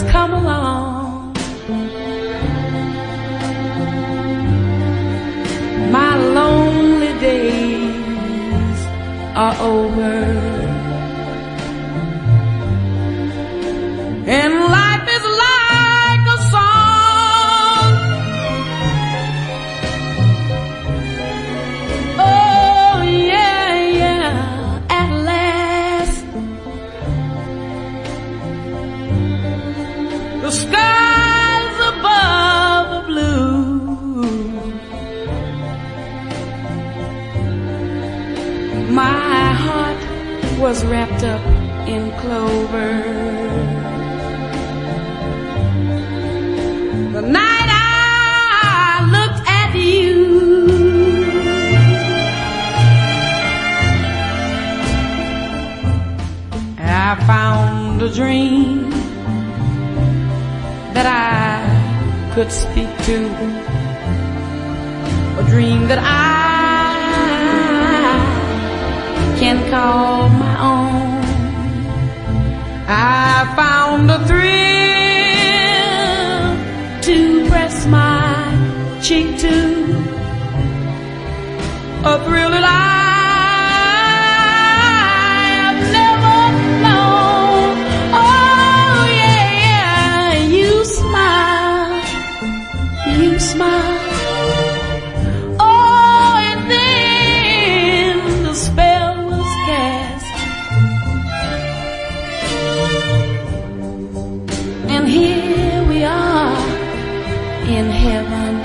come along. My lonely days are over. My heart was wrapped up in clover. The night I looked at you. I found a dream that I could speak to. A dream that I can call my own. I found a thrill to press my cheek to. A thrill that I. Oh smile, And here we are in heaven.